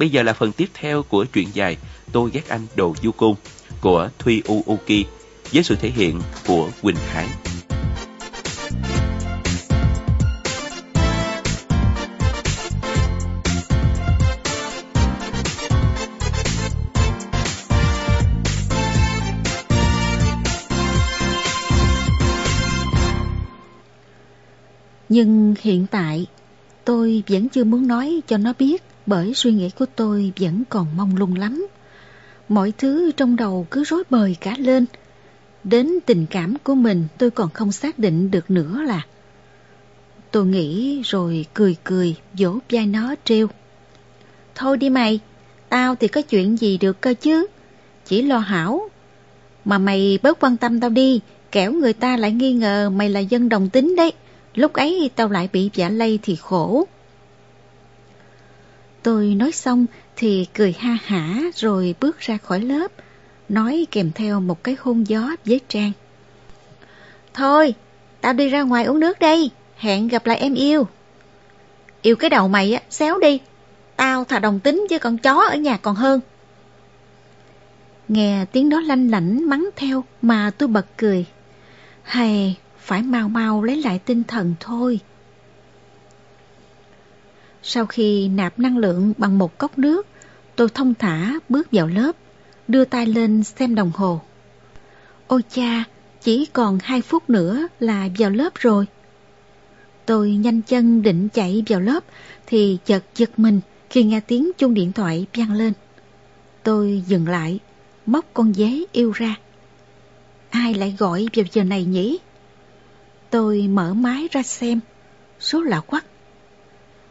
Bây giờ là phần tiếp theo của truyện dài Tôi ghét anh đồ du côn của Thuy Uuki với sự thể hiện của Quỳnh Hải. Nhưng hiện tại, tôi vẫn chưa muốn nói cho nó biết bởi suy nghĩ của tôi vẫn còn mong lung lắm. Mọi thứ trong đầu cứ rối bời cả lên. Đến tình cảm của mình tôi còn không xác định được nữa là. Tôi nghĩ rồi cười cười vỗ vai nó treo. Thôi đi mày, tao thì có chuyện gì được cơ chứ. Chỉ lo hảo. Mà mày bớt quan tâm tao đi, kẻo người ta lại nghi ngờ mày là dân đồng tính đấy. Lúc ấy tao lại bị giả lây thì khổ. Tôi nói xong thì cười ha hả rồi bước ra khỏi lớp, nói kèm theo một cái hôn gió với Trang. Thôi, tao đi ra ngoài uống nước đây, hẹn gặp lại em yêu. Yêu cái đầu mày á, xéo đi, tao thà đồng tính với con chó ở nhà còn hơn. Nghe tiếng đó lanh lảnh mắng theo mà tôi bật cười. Hay, phải mau mau lấy lại tinh thần thôi. Sau khi nạp năng lượng bằng một cốc nước, tôi thông thả bước vào lớp, đưa tay lên xem đồng hồ. Ôi cha, chỉ còn hai phút nữa là vào lớp rồi. Tôi nhanh chân định chạy vào lớp thì chợt giật mình khi nghe tiếng chuông điện thoại vang lên. Tôi dừng lại, móc con dế yêu ra. Ai lại gọi vào giờ này nhỉ? Tôi mở máy ra xem, số lạ quắc.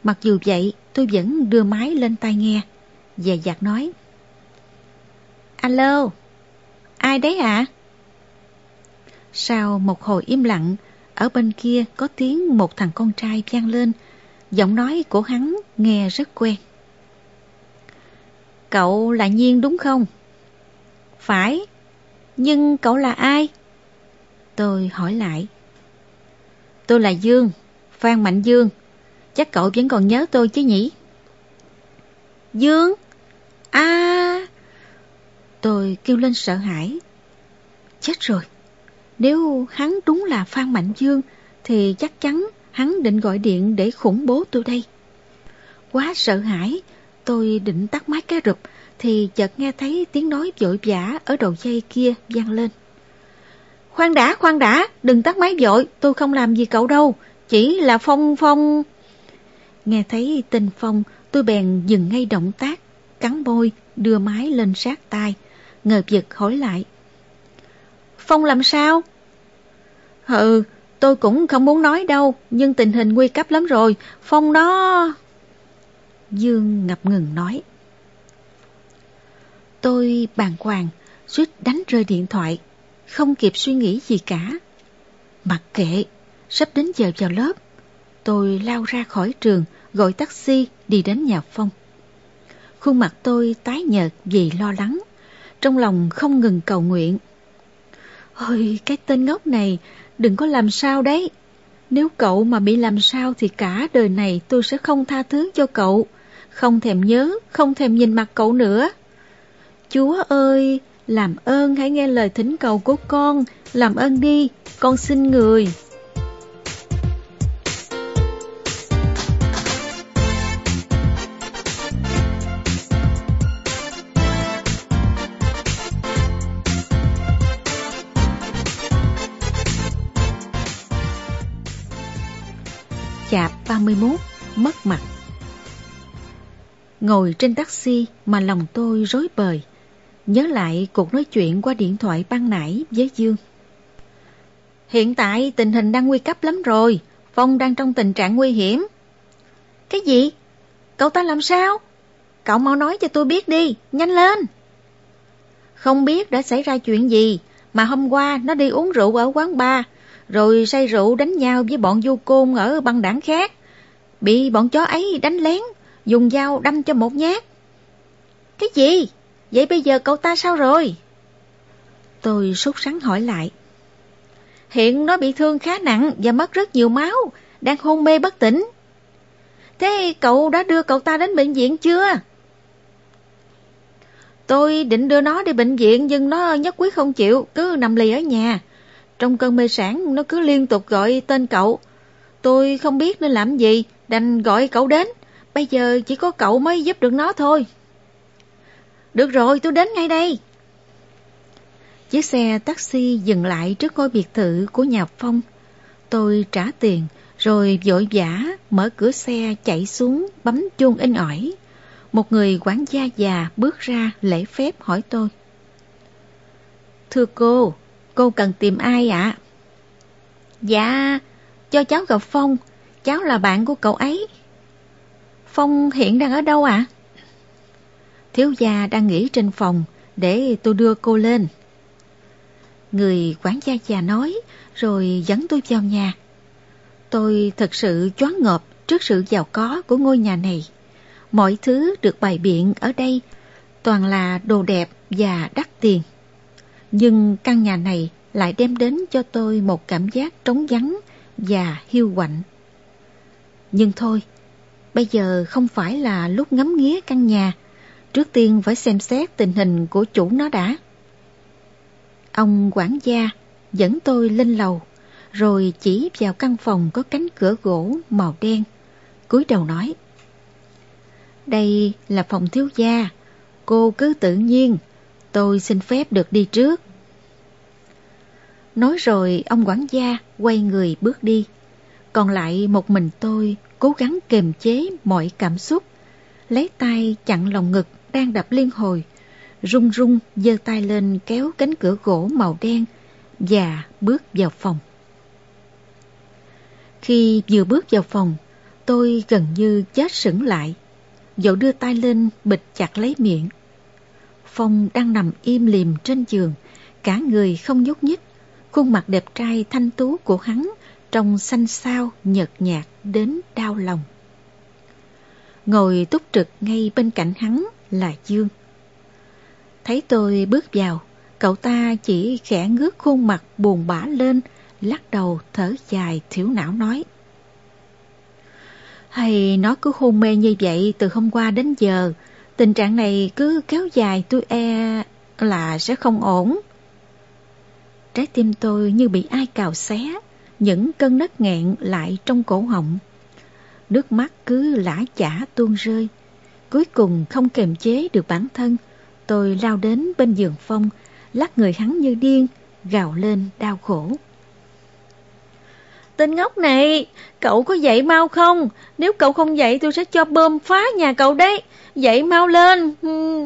Mặc dù vậy, tôi vẫn đưa máy lên tai nghe, dè dặt nói. Alo, ai đấy ạ? À? Sau một hồi im lặng, ở bên kia có tiếng một thằng con trai vang lên, giọng nói của hắn nghe rất quen. Cậu là Nhiên đúng không? Phải, nhưng cậu là ai? Tôi hỏi lại. Tôi là Dương, Phan Mạnh Dương. Chắc cậu vẫn còn nhớ tôi chứ nhỉ? Dương? À... Tôi kêu lên sợ hãi. Chết rồi. Nếu hắn đúng là Phan Mạnh Dương thì chắc chắn hắn định gọi điện để khủng bố tôi đây. Quá sợ hãi, tôi định tắt máy cái rụp thì chợt nghe thấy tiếng nói vội vã ở đầu dây kia vang lên. Khoan đã, khoan đã, đừng tắt máy vội, tôi không làm gì cậu đâu, chỉ là Phong Phong... Nghe thấy tên Phong, tôi bèn dừng ngay động tác, cắn môi, đưa máy lên sát tai, ngờ vực hỏi lại. Phong làm sao? Ừ, tôi cũng không muốn nói đâu, nhưng tình hình nguy cấp lắm rồi, Phong đó... Dương ngập ngừng nói. Tôi bàng hoàng, suýt đánh rơi điện thoại, không kịp suy nghĩ gì cả. Mặc kệ, sắp đến giờ vào lớp, tôi lao ra khỏi trường, gọi taxi đi đến nhà Phong. Khuôn mặt tôi tái nhợt vì lo lắng, trong lòng không ngừng cầu nguyện. Ôi, cái tên ngốc này, đừng có làm sao đấy. Nếu cậu mà bị làm sao thì cả đời này tôi sẽ không tha thứ cho cậu, không thèm nhớ, không thèm nhìn mặt cậu nữa. Chúa ơi, làm ơn hãy nghe lời thỉnh cầu của con, làm ơn đi, con xin người. Chạp 31 Mất mặt Ngồi trên taxi mà lòng tôi rối bời Nhớ lại cuộc nói chuyện qua điện thoại ban nãy với Dương. Hiện tại tình hình đang nguy cấp lắm rồi, Phong đang trong tình trạng nguy hiểm. Cái gì? Cậu ta làm sao? Cậu mau nói cho tôi biết đi, nhanh lên. Không biết đã xảy ra chuyện gì, mà hôm qua nó đi uống rượu ở quán bar, rồi say rượu đánh nhau với bọn du côn ở băng đảng khác. Bị bọn chó ấy đánh lén, dùng dao đâm cho một nhát. Cái gì? Vậy bây giờ cậu ta sao rồi? Tôi sốt sắng hỏi lại. Hiện nó bị thương khá nặng và mất rất nhiều máu, đang hôn mê bất tỉnh. Thế cậu đã đưa cậu ta đến bệnh viện chưa? Tôi định đưa nó đi bệnh viện nhưng nó nhất quyết không chịu, cứ nằm lì ở nhà. Trong cơn mê sản nó cứ liên tục gọi tên cậu. Tôi không biết nên làm gì, đành gọi cậu đến. Bây giờ chỉ có cậu mới giúp được nó thôi. Được rồi, tôi đến ngay đây. Chiếc xe taxi dừng lại trước ngôi biệt thự của nhà Phong. Tôi trả tiền, rồi vội vã mở cửa xe chạy xuống bấm chuông in ỏi. Một người quản gia già bước ra lễ phép hỏi tôi. Thưa cô, cô cần tìm ai ạ? Dạ, cho cháu gặp Phong, cháu là bạn của cậu ấy. Phong hiện đang ở đâu ạ? Thiếu gia đang nghỉ trên phòng để tôi đưa cô lên. Người quản gia già nói rồi dẫn tôi vào nhà. Tôi thật sự choáng ngợp trước sự giàu có của ngôi nhà này. Mọi thứ được bày biện ở đây toàn là đồ đẹp và đắt tiền. Nhưng căn nhà này lại đem đến cho tôi một cảm giác trống vắng và hiu quạnh. Nhưng thôi, bây giờ không phải là lúc ngắm nghía căn nhà, trước tiên phải xem xét tình hình của chủ nó đã. Ông quản gia dẫn tôi lên lầu, rồi chỉ vào căn phòng có cánh cửa gỗ màu đen, cúi đầu nói. Đây là phòng thiếu gia, cô cứ tự nhiên, tôi xin phép được đi trước. Nói rồi ông quản gia quay người bước đi, còn lại một mình tôi cố gắng kềm chế mọi cảm xúc, lấy tay chặn lòng ngực đang đập liên hồi, rung rung giơ tay lên kéo cánh cửa gỗ màu đen và bước vào phòng. Khi vừa bước vào phòng, tôi gần như chết sững lại, dẫu đưa tay lên bịt chặt lấy miệng. Phong đang nằm im lìm trên giường, cả người không nhúc nhích, khuôn mặt đẹp trai thanh tú của hắn trông xanh xao nhợt nhạt đến đau lòng. Ngồi túc trực ngay bên cạnh hắn là Dương. Thấy tôi bước vào, cậu ta chỉ khẽ ngước khuôn mặt buồn bã lên, lắc đầu thở dài thiểu não nói. Hay nó cứ hôn mê như vậy từ hôm qua đến giờ, tình trạng này cứ kéo dài tôi e là sẽ không ổn. Trái tim tôi như bị ai cào xé, những cơn nấc nghẹn lại trong cổ họng. Nước mắt cứ lã chả tuôn rơi. Cuối cùng không kềm chế được bản thân, tôi lao đến bên giường phong, lắc người hắn như điên, gào lên đau khổ. Tên ngốc này, cậu có dậy mau không? Nếu cậu không dậy tôi sẽ cho bơm phá nhà cậu đấy. Dậy mau lên. Ừ.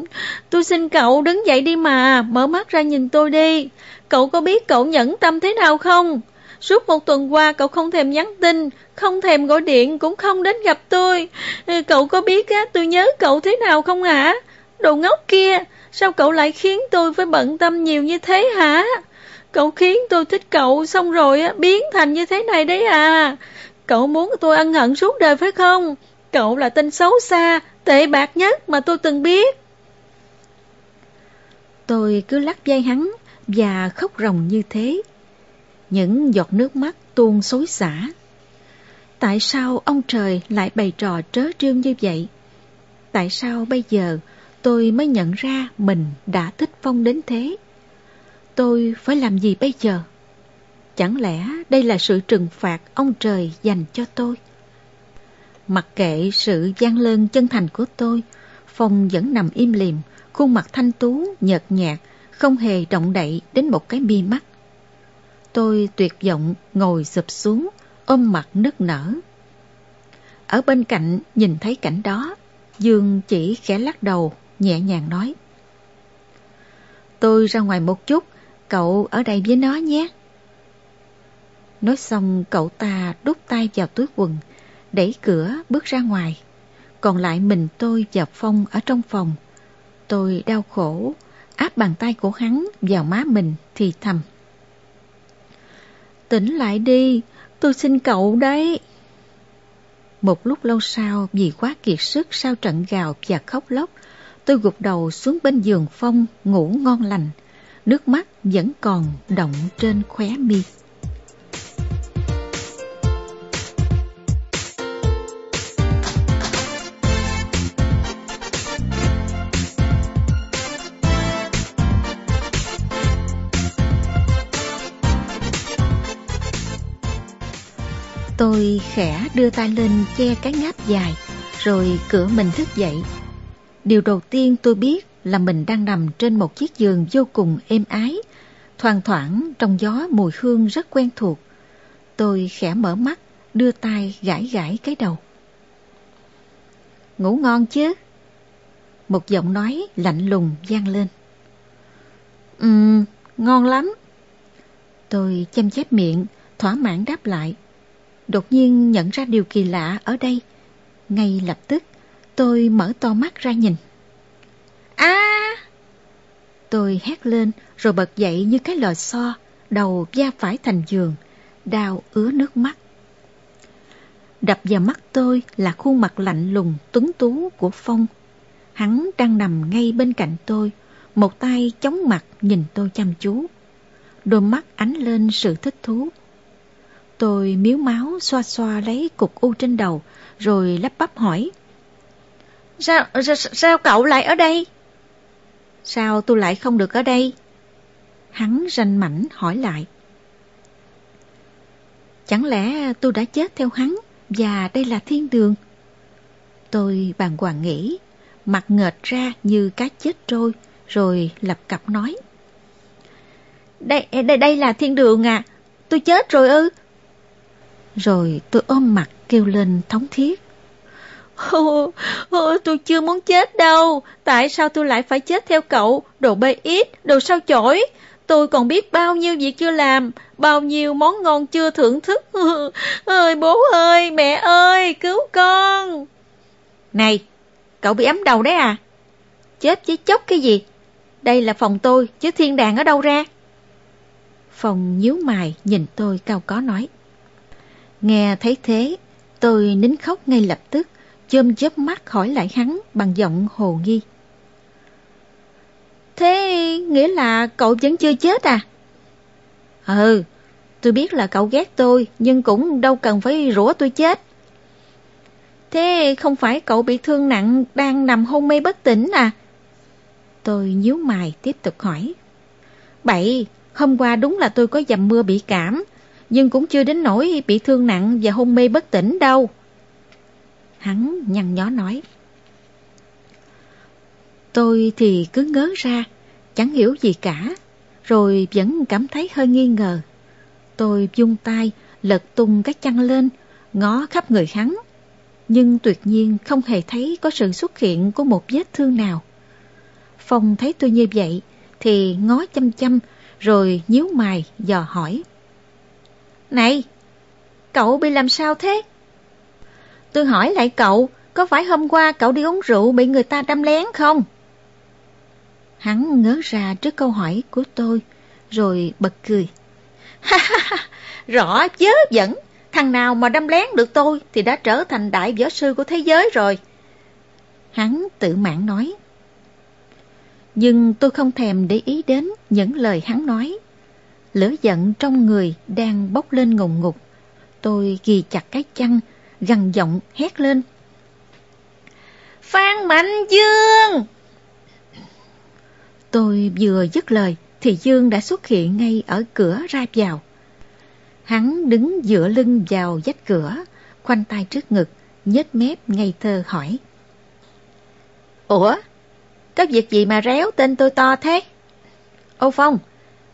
Tôi xin cậu đứng dậy đi mà, mở mắt ra nhìn tôi đi. Cậu có biết cậu nhẫn tâm thế nào không? Suốt một tuần qua cậu không thèm nhắn tin, không thèm gọi điện, cũng không đến gặp tôi. Ừ, cậu có biết á, tôi nhớ cậu thế nào không hả? Đồ ngốc kia, sao cậu lại khiến tôi phải bận tâm nhiều như thế hả? Cậu khiến tôi thích cậu xong rồi á, biến thành như thế này đấy à. Cậu muốn tôi ân hận suốt đời phải không? Cậu là tên xấu xa, tệ bạc nhất mà tôi từng biết. Tôi cứ lắc dây hắn và khóc ròng như thế. Những giọt nước mắt tuôn xối xả. Tại sao ông trời lại bày trò trớ trêu như vậy? Tại sao bây giờ tôi mới nhận ra mình đã thích Phong đến thế? Tôi phải làm gì bây giờ? Chẳng lẽ đây là sự trừng phạt ông trời dành cho tôi? Mặc kệ sự gian lơn chân thành của tôi, Phong vẫn nằm im lìm, khuôn mặt thanh tú, nhợt nhạt, không hề động đậy đến một cái mi mắt. Tôi tuyệt vọng ngồi sụp xuống, ôm mặt nức nở. Ở bên cạnh nhìn thấy cảnh đó, Dương chỉ khẽ lắc đầu, nhẹ nhàng nói. Tôi ra ngoài một chút, cậu ở đây với nó nhé. Nói xong cậu ta đút tay vào túi quần, đẩy cửa bước ra ngoài. Còn lại mình tôi và Phong ở trong phòng. Tôi đau khổ, áp bàn tay của hắn vào má mình thì thầm. Tỉnh lại đi, tôi xin cậu đấy. Một lúc lâu sau vì quá kiệt sức sau trận gào và khóc lóc, tôi gục đầu xuống bên giường Phong ngủ ngon lành nước mắt vẫn còn động trên khóe mi. Tôi khẽ đưa tay lên che cái ngáp dài, rồi cửa mình thức dậy. Điều đầu tiên tôi biết là mình đang nằm trên một chiếc giường vô cùng êm ái, thoang thoảng trong gió mùi hương rất quen thuộc. Tôi khẽ mở mắt, đưa tay gãi gãi cái đầu. Ngủ ngon chứ? Một giọng nói lạnh lùng vang lên. Ừm, ngon lắm. Tôi chăm chép miệng, thỏa mãn đáp lại. Đột nhiên nhận ra điều kỳ lạ ở đây. Ngay lập tức, tôi mở to mắt ra nhìn. À! Tôi hét lên rồi bật dậy như cái lò xo, đầu da phải thành giường, đau ứa nước mắt. Đập vào mắt tôi là khuôn mặt lạnh lùng tuấn tú của Phong. Hắn đang nằm ngay bên cạnh tôi, một tay chống mặt nhìn tôi chăm chú. Đôi mắt ánh lên sự thích thú. Tôi miếu máu xoa xoa lấy cục u trên đầu, rồi lắp bắp hỏi. Sao, sao, sao cậu lại ở đây? Sao tôi lại không được ở đây? Hắn ranh mảnh hỏi lại. Chẳng lẽ tôi đã chết theo hắn và đây là thiên đường? Tôi bàng hoàng nghĩ, mặt ngợt ra như cá chết trôi, rồi lập cặp nói. Đây, đây, đây là thiên đường à, tôi chết rồi ư? Rồi tôi ôm mặt kêu lên thống thiết. Ô, ô, tôi chưa muốn chết đâu, tại sao tôi lại phải chết theo cậu, đồ bê ít, đồ sao chổi. Tôi còn biết bao nhiêu việc chưa làm, bao nhiêu món ngon chưa thưởng thức. ơi bố ơi, mẹ ơi, cứu con. Này, cậu bị ấm đầu đấy à? Chết chứ chốc cái gì? Đây là phòng tôi, chứ thiên đàng ở đâu ra? Phòng nhíu mày nhìn tôi cao có nói. Nghe thấy thế, tôi nín khóc ngay lập tức, chôm chớp mắt hỏi lại hắn bằng giọng hồ nghi. Thế nghĩa là cậu vẫn chưa chết à? Ừ, tôi biết là cậu ghét tôi, nhưng cũng đâu cần phải rủa tôi chết. Thế không phải cậu bị thương nặng đang nằm hôn mê bất tỉnh à? Tôi nhíu mày tiếp tục hỏi. Bậy, hôm qua đúng là tôi có dầm mưa bị cảm, nhưng cũng chưa đến nỗi bị thương nặng và hôn mê bất tỉnh đâu. Hắn nhăn nhó nói. Tôi thì cứ ngớ ra, chẳng hiểu gì cả, rồi vẫn cảm thấy hơi nghi ngờ. Tôi dung tay, lật tung cái chăn lên, ngó khắp người hắn, nhưng tuyệt nhiên không hề thấy có sự xuất hiện của một vết thương nào. Phong thấy tôi như vậy, thì ngó chăm chăm, rồi nhíu mày dò hỏi. Này, cậu bị làm sao thế? Tôi hỏi lại cậu, có phải hôm qua cậu đi uống rượu bị người ta đâm lén không? Hắn ngớ ra trước câu hỏi của tôi, rồi bật cười. Ha ha ha, rõ chớ dẫn, thằng nào mà đâm lén được tôi thì đã trở thành đại võ sư của thế giới rồi. Hắn tự mãn nói. Nhưng tôi không thèm để ý đến những lời hắn nói. Lửa giận trong người đang bốc lên ngùng ngục. Tôi ghi chặt cái chăn, gằn giọng hét lên. Phan Mạnh Dương! Tôi vừa dứt lời thì Dương đã xuất hiện ngay ở cửa ra vào. Hắn đứng dựa lưng vào vách cửa, khoanh tay trước ngực, nhếch mép ngây thơ hỏi. Ủa? Có việc gì mà réo tên tôi to thế? Ô Phong,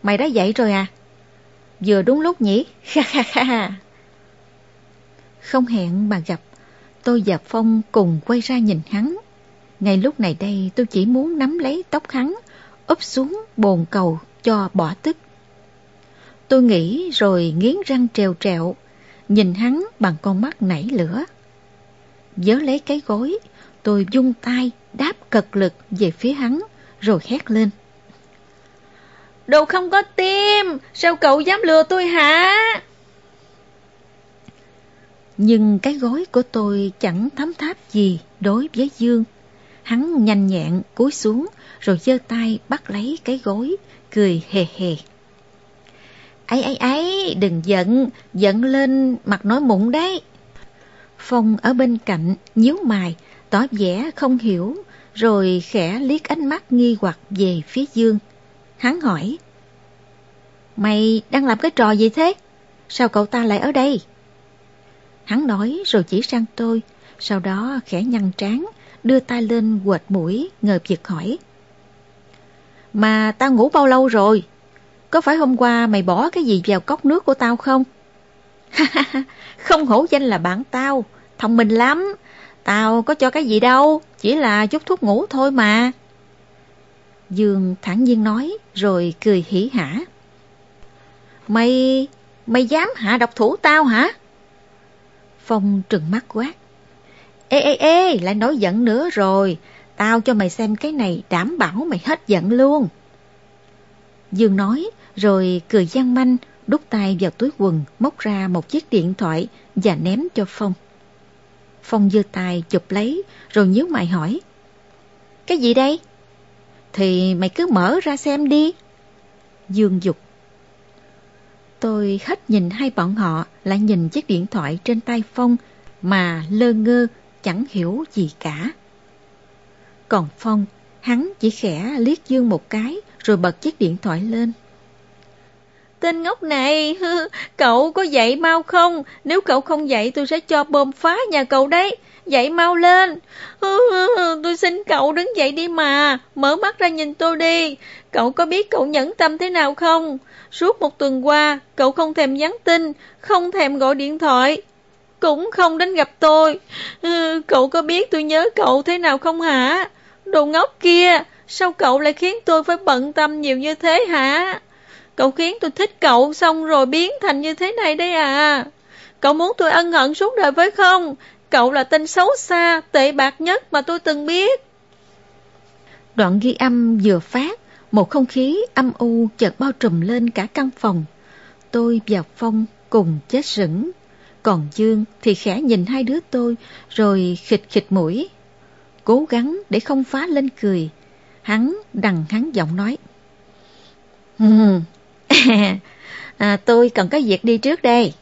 mày đã dậy rồi à? Vừa đúng lúc nhỉ? Ha ha ha! Không hẹn mà gặp, tôi và Phong cùng quay ra nhìn hắn. Ngay lúc này đây tôi chỉ muốn nắm lấy tóc hắn, úp xuống bồn cầu cho bỏ tức. Tôi nghĩ rồi nghiến răng trèo trẹo, nhìn hắn bằng con mắt nảy lửa. Dớ lấy cái gối, tôi dung tay đáp cật lực về phía hắn, rồi hét lên. Đồ không có tim, sao cậu dám lừa tôi hả? Nhưng cái gối của tôi chẳng thấm tháp gì đối với Dương. Hắn nhanh nhẹn cúi xuống rồi giơ tay bắt lấy cái gối, cười hề hề. Ấy ấy ấy, đừng giận, giận lên mặt nói mụn đấy. Phong ở bên cạnh nhíu mày, tỏ vẻ không hiểu, rồi khẽ liếc ánh mắt nghi hoặc về phía Dương. Hắn hỏi, Mày đang làm cái trò gì thế? Sao cậu ta lại ở đây? Hắn nói rồi chỉ sang tôi, sau đó khẽ nhăn trán, đưa tay lên quệt mũi, ngờ việc hỏi. Mà tao ngủ bao lâu rồi? Có phải hôm qua mày bỏ cái gì vào cốc nước của tao không? không hổ danh là bạn tao, thông minh lắm. Tao có cho cái gì đâu, chỉ là chút thuốc ngủ thôi mà. Dương thản nhiên nói, rồi cười hỉ hả. Mày, mày dám hạ độc thủ tao hả? Phong trừng mắt quát. Ê ê ê, lại nói giận nữa rồi. Tao cho mày xem cái này đảm bảo mày hết giận luôn. Dương nói, rồi cười gian manh, đút tay vào túi quần, móc ra một chiếc điện thoại và ném cho Phong. Phong giơ tay chụp lấy, rồi nhíu mày hỏi. Cái gì đây? Thì mày cứ mở ra xem đi. Dương dục. Tôi hết nhìn hai bọn họ, lại nhìn chiếc điện thoại trên tay Phong mà lơ ngơ, chẳng hiểu gì cả. Còn Phong, hắn chỉ khẽ liếc Dương một cái rồi bật chiếc điện thoại lên. Tên ngốc này, cậu có dậy mau không? Nếu cậu không dậy tôi sẽ cho bom phá nhà cậu đấy. Dậy mau lên. Tôi xin cậu đứng dậy đi mà. Mở mắt ra nhìn tôi đi. Cậu có biết cậu nhẫn tâm thế nào không? Suốt một tuần qua, cậu không thèm nhắn tin, không thèm gọi điện thoại. Cũng không đến gặp tôi. Ừ, cậu có biết tôi nhớ cậu thế nào không hả? Đồ ngốc kia, sao cậu lại khiến tôi phải bận tâm nhiều như thế hả? Cậu khiến tôi thích cậu xong rồi biến thành như thế này đấy à. Cậu muốn tôi ân hận suốt đời với không? Cậu là tên xấu xa, tệ bạc nhất mà tôi từng biết. Đoạn ghi âm vừa phát, một không khí âm u chợt bao trùm lên cả căn phòng. Tôi và Phong cùng chết sững. Còn Dương thì khẽ nhìn hai đứa tôi rồi khịch khịch mũi. Cố gắng để không phá lên cười. Hắn đằng hắn giọng nói. à, tôi cần có việc đi trước đây.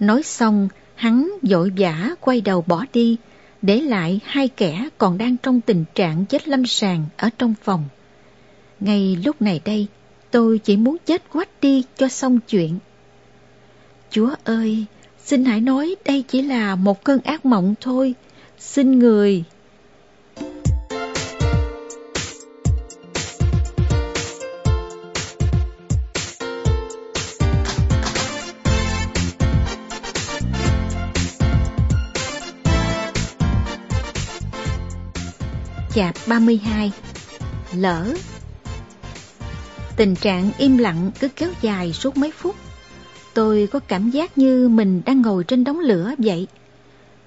Nói xong, hắn vội vã quay đầu bỏ đi, để lại hai kẻ còn đang trong tình trạng chết lâm sàng ở trong phòng. Ngay lúc này đây, tôi chỉ muốn chết quách đi cho xong chuyện. Chúa ơi, xin hãy nói đây chỉ là một cơn ác mộng thôi. Xin người... Chạp 32 Lỡ Tình trạng im lặng cứ kéo dài suốt mấy phút. Tôi có cảm giác như mình đang ngồi trên đống lửa vậy.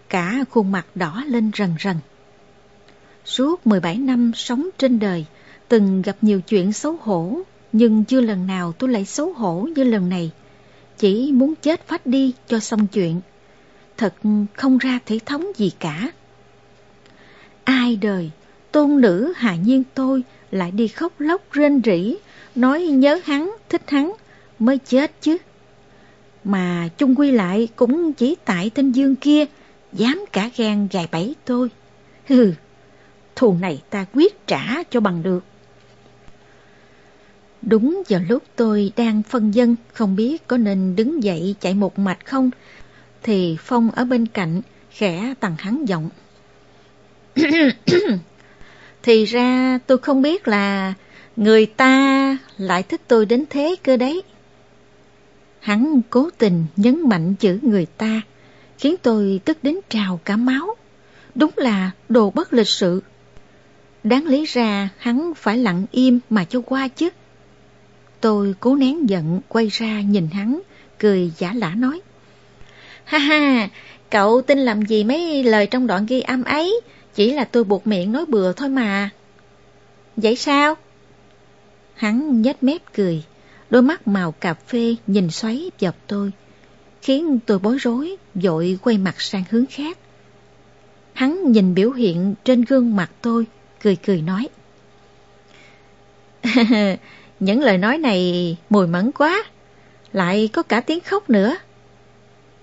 Cả khuôn mặt đỏ lên rần rần. Suốt 17 năm sống trên đời Từng gặp nhiều chuyện xấu hổ Nhưng chưa lần nào tôi lại xấu hổ như lần này. Chỉ muốn chết phát đi cho xong chuyện. Thật không ra thể thống gì cả. Ai đời tôn nữ hạ nhiên tôi lại đi khóc lóc rên rỉ, nói nhớ hắn, thích hắn, mới chết chứ. Mà chung quy lại cũng chỉ tại tên Dương kia, dám cả gan gài bẫy tôi. Hừ, thù này ta quyết trả cho bằng được. Đúng vào lúc tôi đang phân dân không biết có nên đứng dậy chạy một mạch không, thì Phong ở bên cạnh khẽ tằng hắn giọng. Thì ra tôi không biết là người ta lại thích tôi đến thế cơ đấy. Hắn cố tình nhấn mạnh chữ người ta, khiến tôi tức đến trào cả máu. Đúng là đồ bất lịch sự. Đáng lý ra hắn phải lặng im mà cho qua chứ. Tôi cố nén giận quay ra nhìn hắn, cười giả lả nói. Ha ha, cậu tin làm gì mấy lời trong đoạn ghi âm ấy, chỉ là tôi buộc miệng nói bừa thôi mà. Vậy sao? Hắn nhếch mép cười, đôi mắt màu cà phê nhìn xoáy dọc tôi, khiến tôi bối rối, vội quay mặt sang hướng khác. Hắn nhìn biểu hiện trên gương mặt tôi, cười cười nói. Những lời nói này mùi mẫn quá, lại có cả tiếng khóc nữa.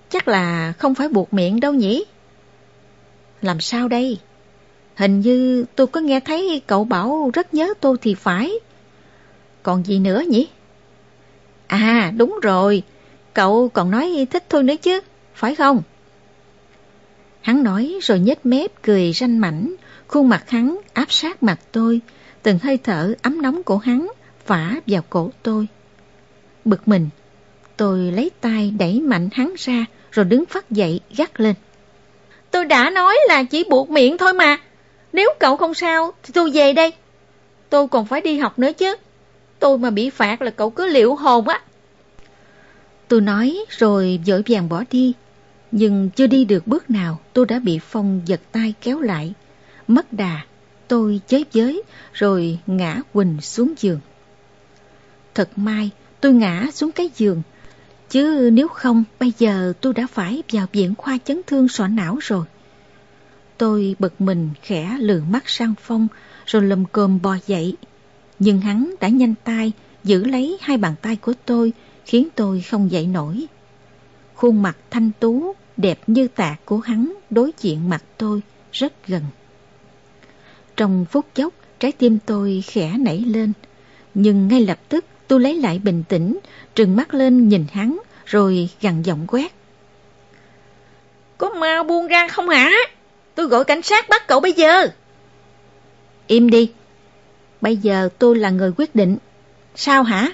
Chắc là không phải buộc miệng đâu nhỉ? Làm sao đây? Hình như tôi có nghe thấy cậu bảo rất nhớ tôi thì phải. Còn gì nữa nhỉ? À đúng rồi, cậu còn nói thích thôi nữa chứ, phải không? Hắn nói rồi nhếch mép cười ranh mảnh, khuôn mặt hắn áp sát mặt tôi, từng hơi thở ấm nóng của hắn phả vào cổ tôi. Bực mình, tôi lấy tay đẩy mạnh hắn ra rồi đứng phát dậy gắt lên. Tôi đã nói là chỉ buộc miệng thôi mà. Nếu cậu không sao thì tôi về đây. Tôi còn phải đi học nữa chứ. Tôi mà bị phạt là cậu cứ liệu hồn á. Tôi nói rồi dội vàng bỏ đi. Nhưng chưa đi được bước nào tôi đã bị Phong giật tay kéo lại. Mất đà, tôi chế giới rồi ngã quỳnh xuống giường. Thật may tôi ngã xuống cái giường. Chứ nếu không bây giờ tôi đã phải vào viện khoa chấn thương sọ não rồi. Tôi bực mình khẽ lườn mắt sang Phong rồi lầm cơm bò dậy. Nhưng hắn đã nhanh tay giữ lấy hai bàn tay của tôi khiến tôi không dậy nổi. Khuôn mặt thanh tú, đẹp như tạc của hắn đối diện mặt tôi rất gần. Trong phút chốc, trái tim tôi khẽ nảy lên, nhưng ngay lập tức tôi lấy lại bình tĩnh, trừng mắt lên nhìn hắn, rồi gằn giọng quét. Có mau buông ra không hả? Tôi gọi cảnh sát bắt cậu bây giờ. Im đi. Bây giờ tôi là người quyết định. Sao hả?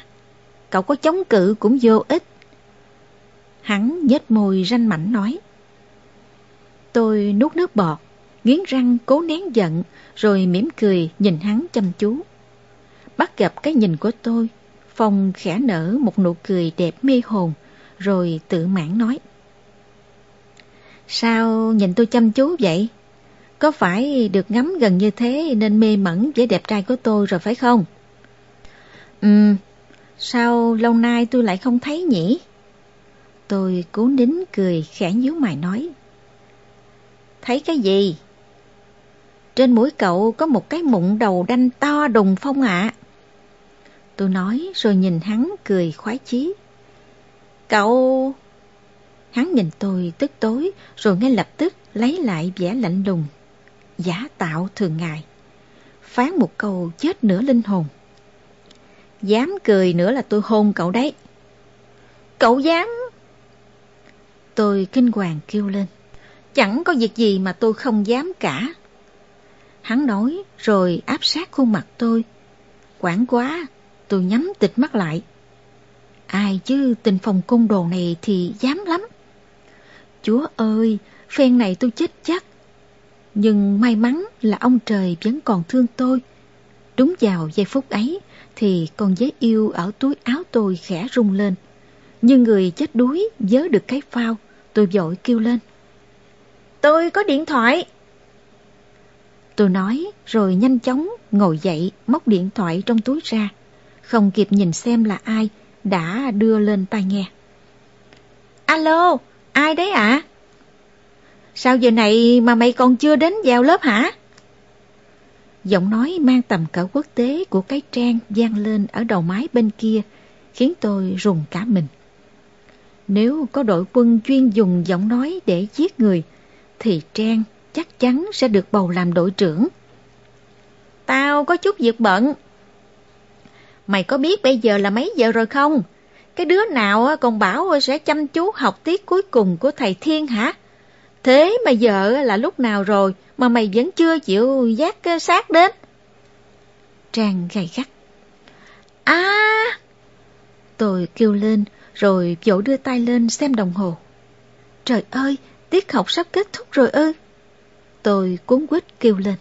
Cậu có chống cự cũng vô ích. Hắn nhếch môi ranh mảnh nói. Tôi nuốt nước bọt, nghiến răng cố nén giận, rồi mỉm cười nhìn hắn chăm chú. Bắt gặp cái nhìn của tôi, Phong khẽ nở một nụ cười đẹp mê hồn, rồi tự mãn nói. Sao nhìn tôi chăm chú vậy? Có phải được ngắm gần như thế nên mê mẩn vẻ đẹp trai của tôi rồi phải không? Ừm, sao lâu nay tôi lại không thấy nhỉ? Tôi cố nín cười khẽ nhíu mày nói. Thấy cái gì? Trên mũi cậu có một cái mụn đầu đanh to đùng phong ạ. Tôi nói rồi nhìn hắn cười khoái chí. Cậu... Hắn nhìn tôi tức tối rồi ngay lập tức lấy lại vẻ lạnh lùng. Giả tạo thường ngày. Phán một câu chết nửa linh hồn. Dám cười nữa là tôi hôn cậu đấy. Cậu dám... Tôi kinh hoàng kêu lên. Chẳng có việc gì mà tôi không dám cả. Hắn nói rồi áp sát khuôn mặt tôi. Quảng quá, tôi nhắm tịch mắt lại. Ai chứ tình phòng cung đồ này thì dám lắm. Chúa ơi, phen này tôi chết chắc. Nhưng may mắn là ông trời vẫn còn thương tôi. Đúng vào giây phút ấy thì con giấy yêu ở túi áo tôi khẽ rung lên. Như người chết đuối vớ được cái phao, tôi vội kêu lên. Tôi có điện thoại. Tôi nói rồi nhanh chóng ngồi dậy móc điện thoại trong túi ra. Không kịp nhìn xem là ai đã đưa lên tai nghe. Alo, ai đấy ạ? À? Sao giờ này mà mày còn chưa đến vào lớp hả? Giọng nói mang tầm cỡ quốc tế của cái trang gian lên ở đầu mái bên kia, khiến tôi rùng cả mình. Nếu có đội quân chuyên dùng giọng nói để giết người, thì Trang chắc chắn sẽ được bầu làm đội trưởng. Tao có chút việc bận. Mày có biết bây giờ là mấy giờ rồi không? Cái đứa nào còn bảo sẽ chăm chú học tiết cuối cùng của thầy Thiên hả? Thế mà giờ là lúc nào rồi mà mày vẫn chưa chịu giác sát đến? Trang gầy gắt. À! Tôi kêu lên rồi vỗ đưa tay lên xem đồng hồ. Trời ơi, tiết học sắp kết thúc rồi ư. Tôi cuốn quýt kêu lên.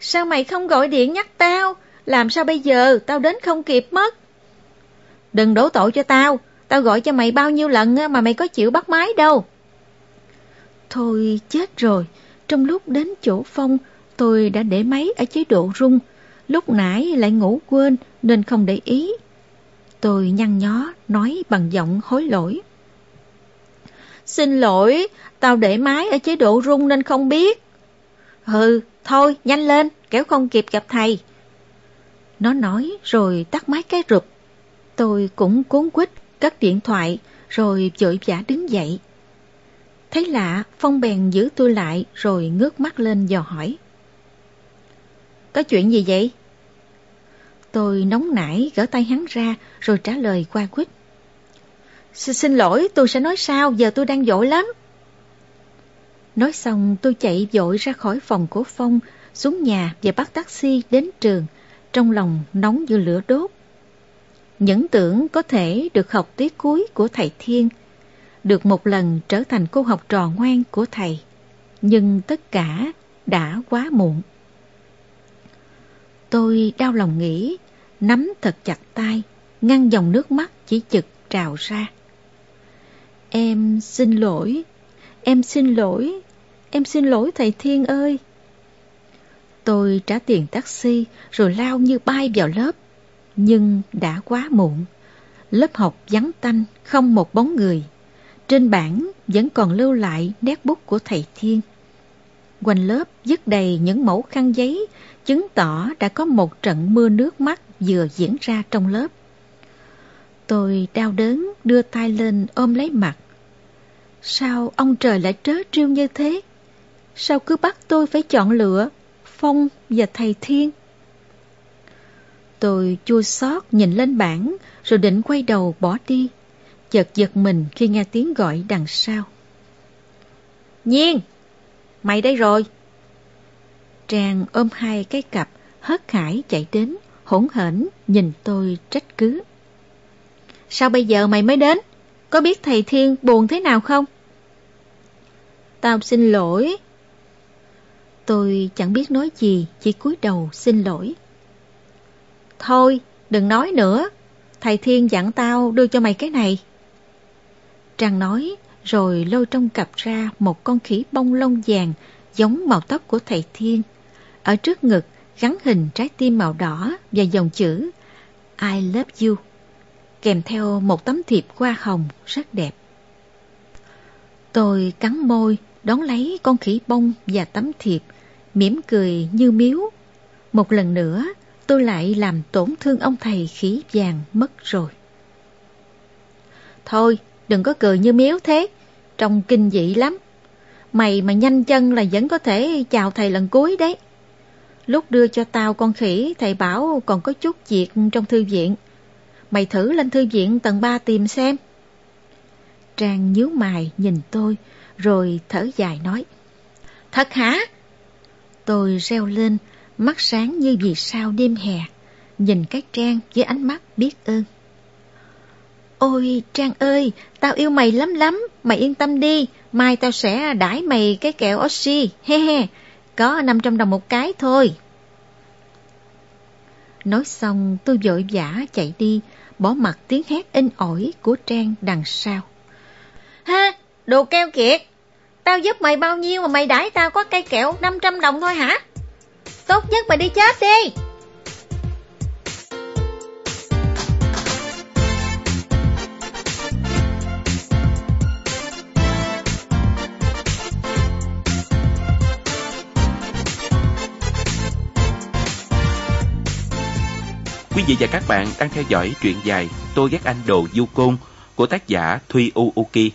Sao mày không gọi điện nhắc tao? Làm sao bây giờ? Tao đến không kịp mất. Đừng đổ tội cho tao. Tao gọi cho mày bao nhiêu lần mà mày có chịu bắt máy đâu. Thôi chết rồi. Trong lúc đến chỗ Phong, tôi đã để máy ở chế độ rung. Lúc nãy lại ngủ quên nên không để ý. Tôi nhăn nhó nói bằng giọng hối lỗi. Xin lỗi, tao để máy ở chế độ rung nên không biết. Ừ, thôi, nhanh lên, kéo không kịp gặp thầy. Nó nói rồi tắt máy cái rụp. Tôi cũng cuốn quýt cất điện thoại rồi vội vã đứng dậy. Thấy lạ, Phong bèn giữ tôi lại rồi ngước mắt lên dò hỏi. Có chuyện gì vậy? Tôi nóng nảy gỡ tay hắn ra rồi trả lời qua quýt. Xin lỗi, tôi sẽ nói sao, giờ tôi đang dỗi lắm. Nói xong tôi chạy vội ra khỏi phòng của Phong, xuống nhà và bắt taxi đến trường, trong lòng nóng như lửa đốt. Những tưởng có thể được học tiết cuối của thầy Thiên, được một lần trở thành cô học trò ngoan của thầy, nhưng tất cả đã quá muộn. Tôi đau lòng nghĩ, nắm thật chặt tay, ngăn dòng nước mắt chỉ chực trào ra. Em xin lỗi, em xin lỗi, em xin lỗi thầy Thiên ơi. Tôi trả tiền taxi rồi lao như bay vào lớp, nhưng đã quá muộn. Lớp học vắng tanh, không một bóng người. Trên bảng vẫn còn lưu lại nét bút của thầy Thiên. Quanh lớp dứt đầy những mẫu khăn giấy, chứng tỏ đã có một trận mưa nước mắt vừa diễn ra trong lớp. Tôi đau đớn đưa tay lên ôm lấy mặt. Sao ông trời lại trớ trêu như thế? Sao cứ bắt tôi phải chọn lựa Phong và thầy Thiên? Tôi chua xót nhìn lên bảng rồi định quay đầu bỏ đi. Chợt giật mình khi nghe tiếng gọi đằng sau. Nhiên! Mày đây rồi! Trang ôm hai cái cặp, hớt hải chạy đến, hỗn hển nhìn tôi trách cứ. Sao bây giờ mày mới đến? Có biết thầy Thiên buồn thế nào không? Tao xin lỗi. Tôi chẳng biết nói gì, chỉ cúi đầu xin lỗi. Thôi, đừng nói nữa. Thầy Thiên dặn tao đưa cho mày cái này. Trang nói, rồi lôi trong cặp ra một con khỉ bông lông vàng giống màu tóc của thầy Thiên. Ở trước ngực gắn hình trái tim màu đỏ và dòng chữ I love you, kèm theo một tấm thiệp hoa hồng rất đẹp. Tôi cắn môi, đón lấy con khỉ bông và tấm thiệp, mỉm cười như miếu. Một lần nữa, tôi lại làm tổn thương ông thầy khỉ vàng mất rồi. Thôi, đừng có cười như miếu thế, trông kinh dị lắm. Mày mà nhanh chân là vẫn có thể chào thầy lần cuối đấy. Lúc đưa cho tao con khỉ, thầy bảo còn có chút việc trong thư viện. Mày thử lên thư viện tầng 3 tìm xem. Trang nhíu mày nhìn tôi, rồi thở dài nói. Thật hả? Tôi reo lên, mắt sáng như vì sao đêm hè, nhìn cái Trang với ánh mắt biết ơn. Ôi Trang ơi, tao yêu mày lắm lắm, mày yên tâm đi, mai tao sẽ đãi mày cái kẹo Oxy, he he, có 500 đồng một cái thôi. Nói xong tôi vội vã chạy đi, bỏ mặt tiếng hét in ỏi của Trang đằng sau. Ha, đồ keo kiệt, tao giúp mày bao nhiêu mà mày đãi tao có cây kẹo 500 đồng thôi hả? Tốt nhất mày đi chết đi! Quý vị và các bạn đang theo dõi truyện dài Tôi ghét anh đồ du côn của tác giả Thuy Uuki